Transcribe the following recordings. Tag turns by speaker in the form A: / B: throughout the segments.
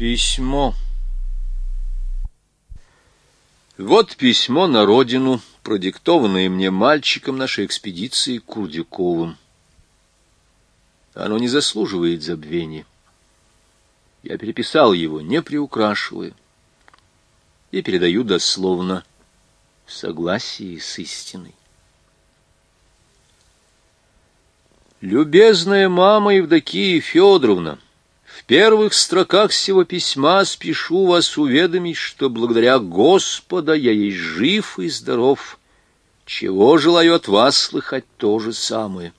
A: Письмо. Вот письмо на родину, продиктованное мне мальчиком нашей экспедиции Курдюковым. Оно не заслуживает забвения. Я переписал его, не приукрашивая, и передаю дословно в согласии с истиной. Любезная мама Евдокия Федоровна, — в первых строках сего письма спешу вас уведомить, что благодаря Господа я есть жив и здоров, чего желаю от вас слыхать то же самое.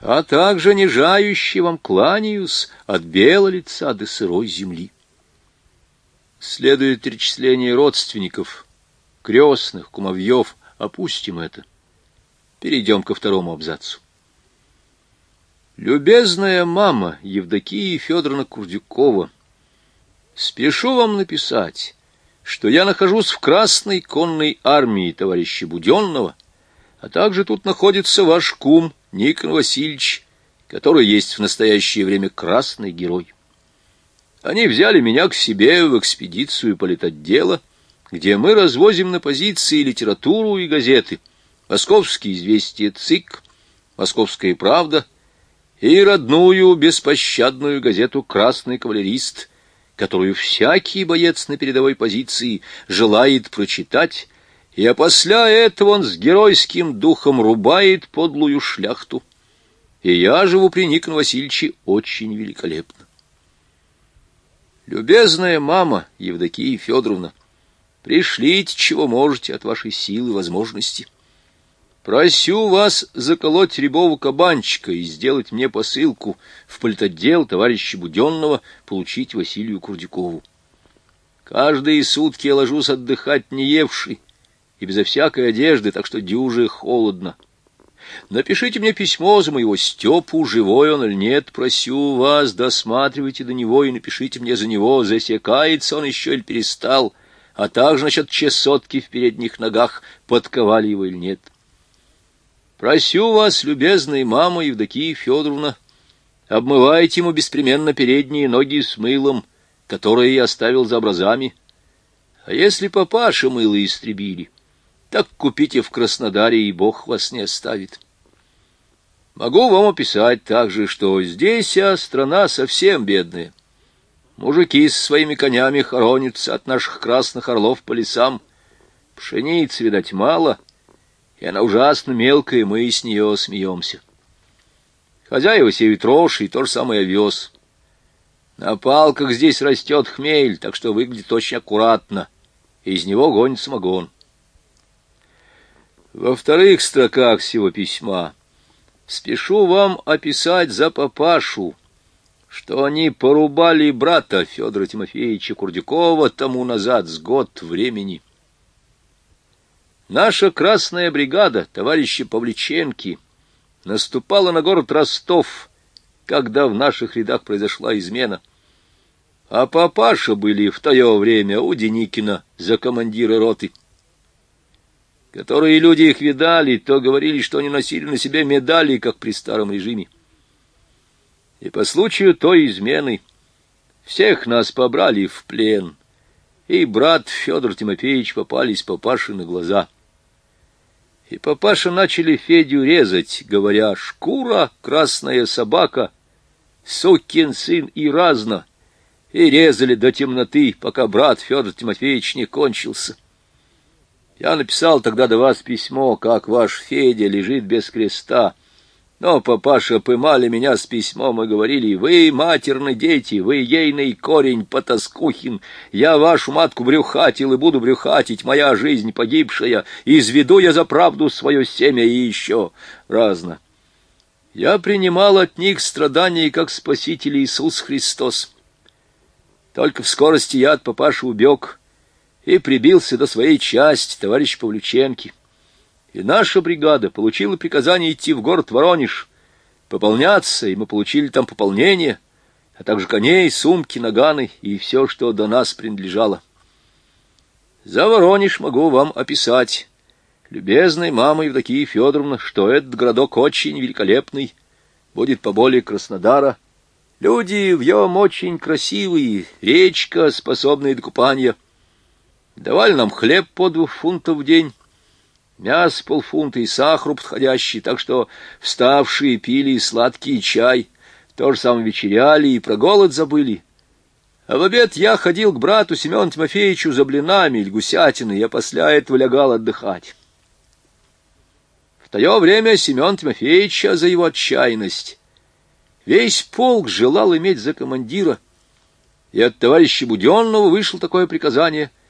A: А также нижающий вам кланяюсь от белого лица до сырой земли. Следует перечисление родственников, крестных, кумовьев. Опустим это. Перейдем ко второму абзацу. Любезная мама Евдокия Федоровна Курдюкова, спешу вам написать, что я нахожусь в Красной конной армии товарища Буденного, а также тут находится ваш кум Никон Васильевич, который есть в настоящее время красный герой. Они взяли меня к себе в экспедицию политотдела, где мы развозим на позиции литературу и газеты, «Московские известия ЦИК», «Московская правда», и родную беспощадную газету «Красный кавалерист», которую всякий боец на передовой позиции желает прочитать, и опосля этого он с геройским духом рубает подлую шляхту. И я живу при Никоне Васильевиче очень великолепно. Любезная мама Евдокия Федоровна, пришлите, чего можете от вашей силы и возможности. Просю вас заколоть рябого кабанчика и сделать мне посылку в политотдел товарища Буденного получить Василию Курдюкову. Каждые сутки я ложусь отдыхать не евший и безо всякой одежды, так что дюже холодно. Напишите мне письмо за моего Степу, живой он или нет, просю вас, досматривайте до него и напишите мне за него, засекается он еще или перестал, а также насчет чесотки в передних ногах, подковали его или нет. Просю вас, любезная мама Евдокия Федоровна, обмывайте ему беспременно передние ноги с мылом, которое я оставил за образами. А если папаша мыло истребили, так купите в Краснодаре, и Бог вас не оставит. Могу вам описать также, что здесь а страна совсем бедная. Мужики с своими конями хоронятся от наших красных орлов по лесам. Пшеницы, видать, мало — и она ужасно мелкая, мы с нее смеемся. Хозяева сеют рожь и то же самое овес. На палках здесь растет хмель, так что выглядит очень аккуратно, из него гонит самогон. Во вторых строках всего письма спешу вам описать за папашу, что они порубали брата Федора Тимофеевича Курдюкова тому назад с год времени. Наша красная бригада, товарищи Павличенки, наступала на город Ростов, когда в наших рядах произошла измена. А папаша были в то время у Деникина за командира роты. Которые люди их видали, то говорили, что они носили на себе медали, как при старом режиме. И по случаю той измены всех нас побрали в плен, и брат Федор Тимофеевич попались папаши на глаза — и папаша начали Федю резать, говоря «шкура, красная собака, сукин сын и разно», и резали до темноты, пока брат Федор Тимофеевич не кончился. Я написал тогда до вас письмо, как ваш Федя лежит без креста, но папаша пымали меня с письмом и говорили, «Вы, матерны дети, вы ейный корень потаскухин, я вашу матку брюхатил и буду брюхатить, моя жизнь погибшая, изведу я за правду свое семя и еще разно». Я принимал от них страдания как Спаситель Иисус Христос. Только в скорости я от папаши убег и прибился до своей части, товарищ Павлюченки и наша бригада получила приказание идти в город Воронеж, пополняться, и мы получили там пополнение, а также коней, сумки, наганы и все, что до нас принадлежало. За Воронеж могу вам описать, любезной мама Евдокия Федоровна, что этот городок очень великолепный, будет поболее Краснодара, Люди в нем очень красивые, речка, способная до купания. Давали нам хлеб по двух фунтов в день, мясо полфунта и сахар подходящий, так что вставшие пили сладкий чай, то же самое вечеряли и про голод забыли. А в обед я ходил к брату Семену Тимофеевичу за блинами или гусятиной, я после этого лягал отдыхать. В то время Семен Тимофеевича за его отчаянность весь полк желал иметь за командира, и от товарища Буденного вышло такое приказание —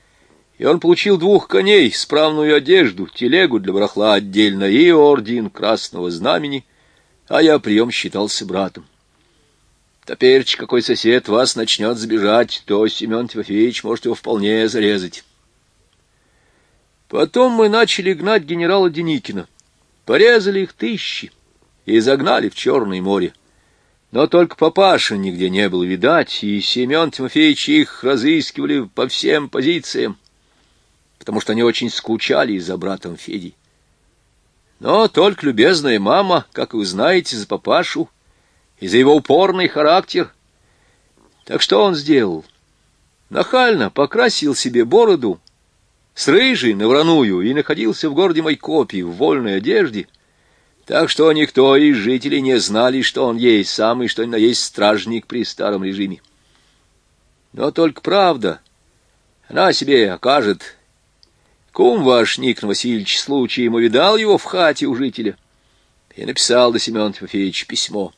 A: и он получил двух коней, справную одежду, телегу для барахла отдельно и орден Красного Знамени, а я прием считался братом. Теперь какой сосед вас начнет сбежать, то Семен Тимофеевич может его вполне зарезать. Потом мы начали гнать генерала Деникина. Порезали их тысячи и загнали в Черное море. Но только папаша нигде не был видать, и Семен Тимофеевич их разыскивали по всем позициям потому что они очень скучали за братом Федей. Но только любезная мама, как вы знаете, за папашу и за его упорный характер. Так что он сделал? Нахально покрасил себе бороду с рыжей на и находился в городе Майкопе в вольной одежде, так что никто из жителей не знали, что он есть самый, что ни на есть стражник при старом режиме. Но только правда, она себе окажет Кум ваш, Никон Васильевич, случаем увидал его в хате у жителя и написал до Семена Тимофеевича письмо.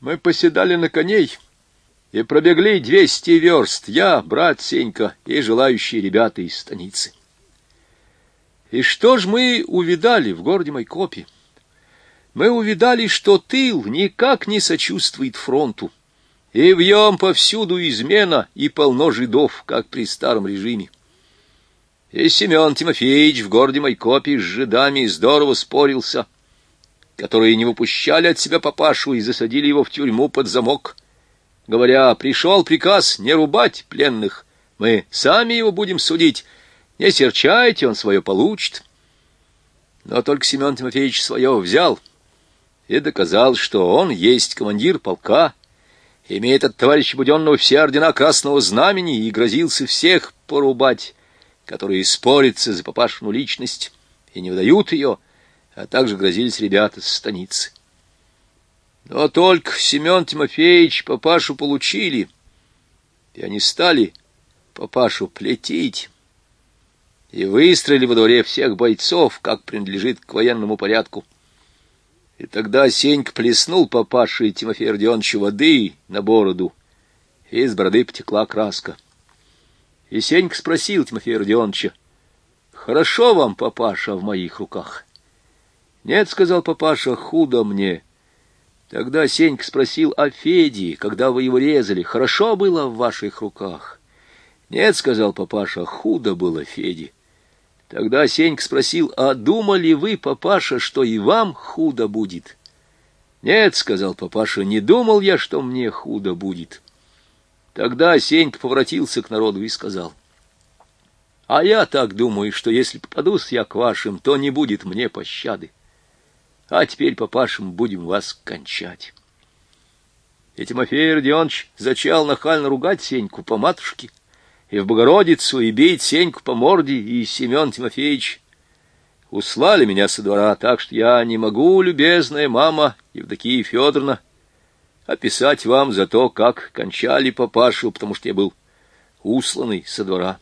A: Мы поседали на коней и пробегли двести верст, я, брат Сенька и желающие ребята из станицы. И что ж мы увидали в городе Майкопе? Мы увидали, что тыл никак не сочувствует фронту, и в нем повсюду измена и полно жидов, как при старом режиме. И Семен Тимофеевич в городе Майкопе с жидами здорово спорился, которые не выпущали от себя папашу и засадили его в тюрьму под замок, говоря, пришел приказ не рубать пленных, мы сами его будем судить, не серчайте, он свое получит. Но только Семен Тимофеевич свое взял и доказал, что он есть командир полка, имеет от товарища Буденного все ордена Красного Знамени и грозился всех порубать, которые спорятся за папашину личность и не выдают ее, а также грозились ребята с станицы. Но только Семен Тимофеевич папашу получили, и они стали папашу плетить, и выстроили во дворе всех бойцов, как принадлежит к военному порядку. И тогда Сенька плеснул папаше Тимофею Родионовичу воды на бороду, и из бороды потекла краска. И Сенька спросил Тимофея Родионовича, «Хорошо вам, папаша, в моих руках?» «Нет», — сказал папаша, — «худо мне». Тогда Сенька спросил о Феде, когда вы его резали, «Хорошо было в ваших руках?» «Нет», — сказал папаша, — «худо было Феде». Тогда Сенька спросил, «А думали вы, папаша, что и вам худо будет?» «Нет», — сказал папаша, — «не думал я, что мне худо будет». Тогда Сенька поворотился к народу и сказал, «А я так думаю, что если попадусь я к вашим, то не будет мне пощады. А теперь, папашам, будем вас кончать». И Тимофей Родионович зачал нахально ругать Сеньку по матушке, и в Богородицу, и бить Сеньку по морде, и Семен Тимофеевич услали меня со двора, так что я не могу, любезная мама Евдокия Федоровна, описать вам за то, как кончали папашу, потому что я был усланный со двора.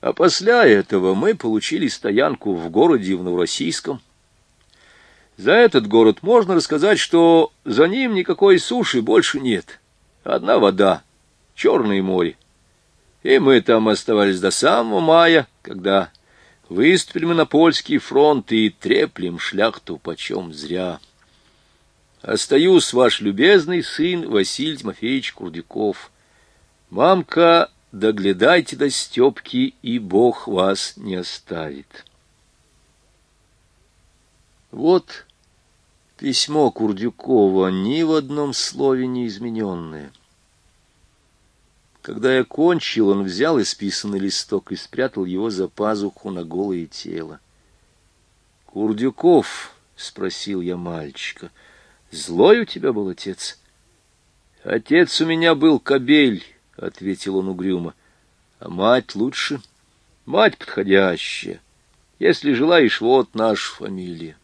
A: А после этого мы получили стоянку в городе в Новороссийском. За этот город можно рассказать, что за ним никакой суши больше нет. Одна вода, Черное море. И мы там оставались до самого мая, когда выступили мы на польский фронт и треплем шляхту почем зря. Остаюсь ваш любезный сын Василий Тимофеевич Курдюков. Мамка, доглядайте до Степки, и Бог вас не оставит. Вот письмо Курдюкова ни в одном слове не измененное. Когда я кончил, он взял исписанный листок и спрятал его за пазуху на голое тело. «Курдюков?» — спросил я мальчика — Злой у тебя был отец? Отец у меня был кобель, — ответил он угрюмо. А мать лучше? Мать подходящая. Если желаешь, вот наша фамилия.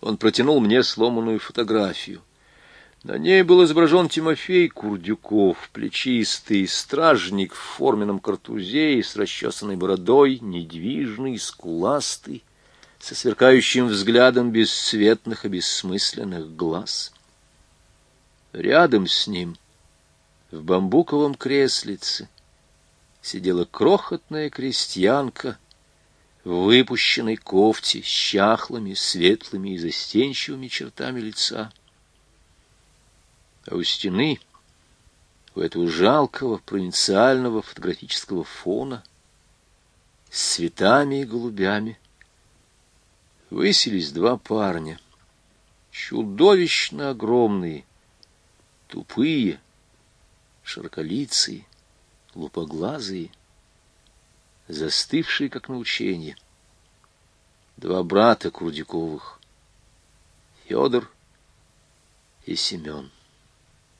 A: Он протянул мне сломанную фотографию. На ней был изображен Тимофей Курдюков, плечистый стражник в форменном картузе и с расчесанной бородой, недвижный, скуластый, со сверкающим взглядом бесцветных и бессмысленных глаз. Рядом с ним, в бамбуковом креслице, сидела крохотная крестьянка в выпущенной кофте с чахлыми, светлыми и застенчивыми чертами лица. А у стены, у этого жалкого провинциального фотографического фона, с цветами и голубями, высились два парня, чудовищно огромные, тупые, широколицые, лупоглазые, застывшие, как на ученье. Два брата Курдюковых, Федор и Семен.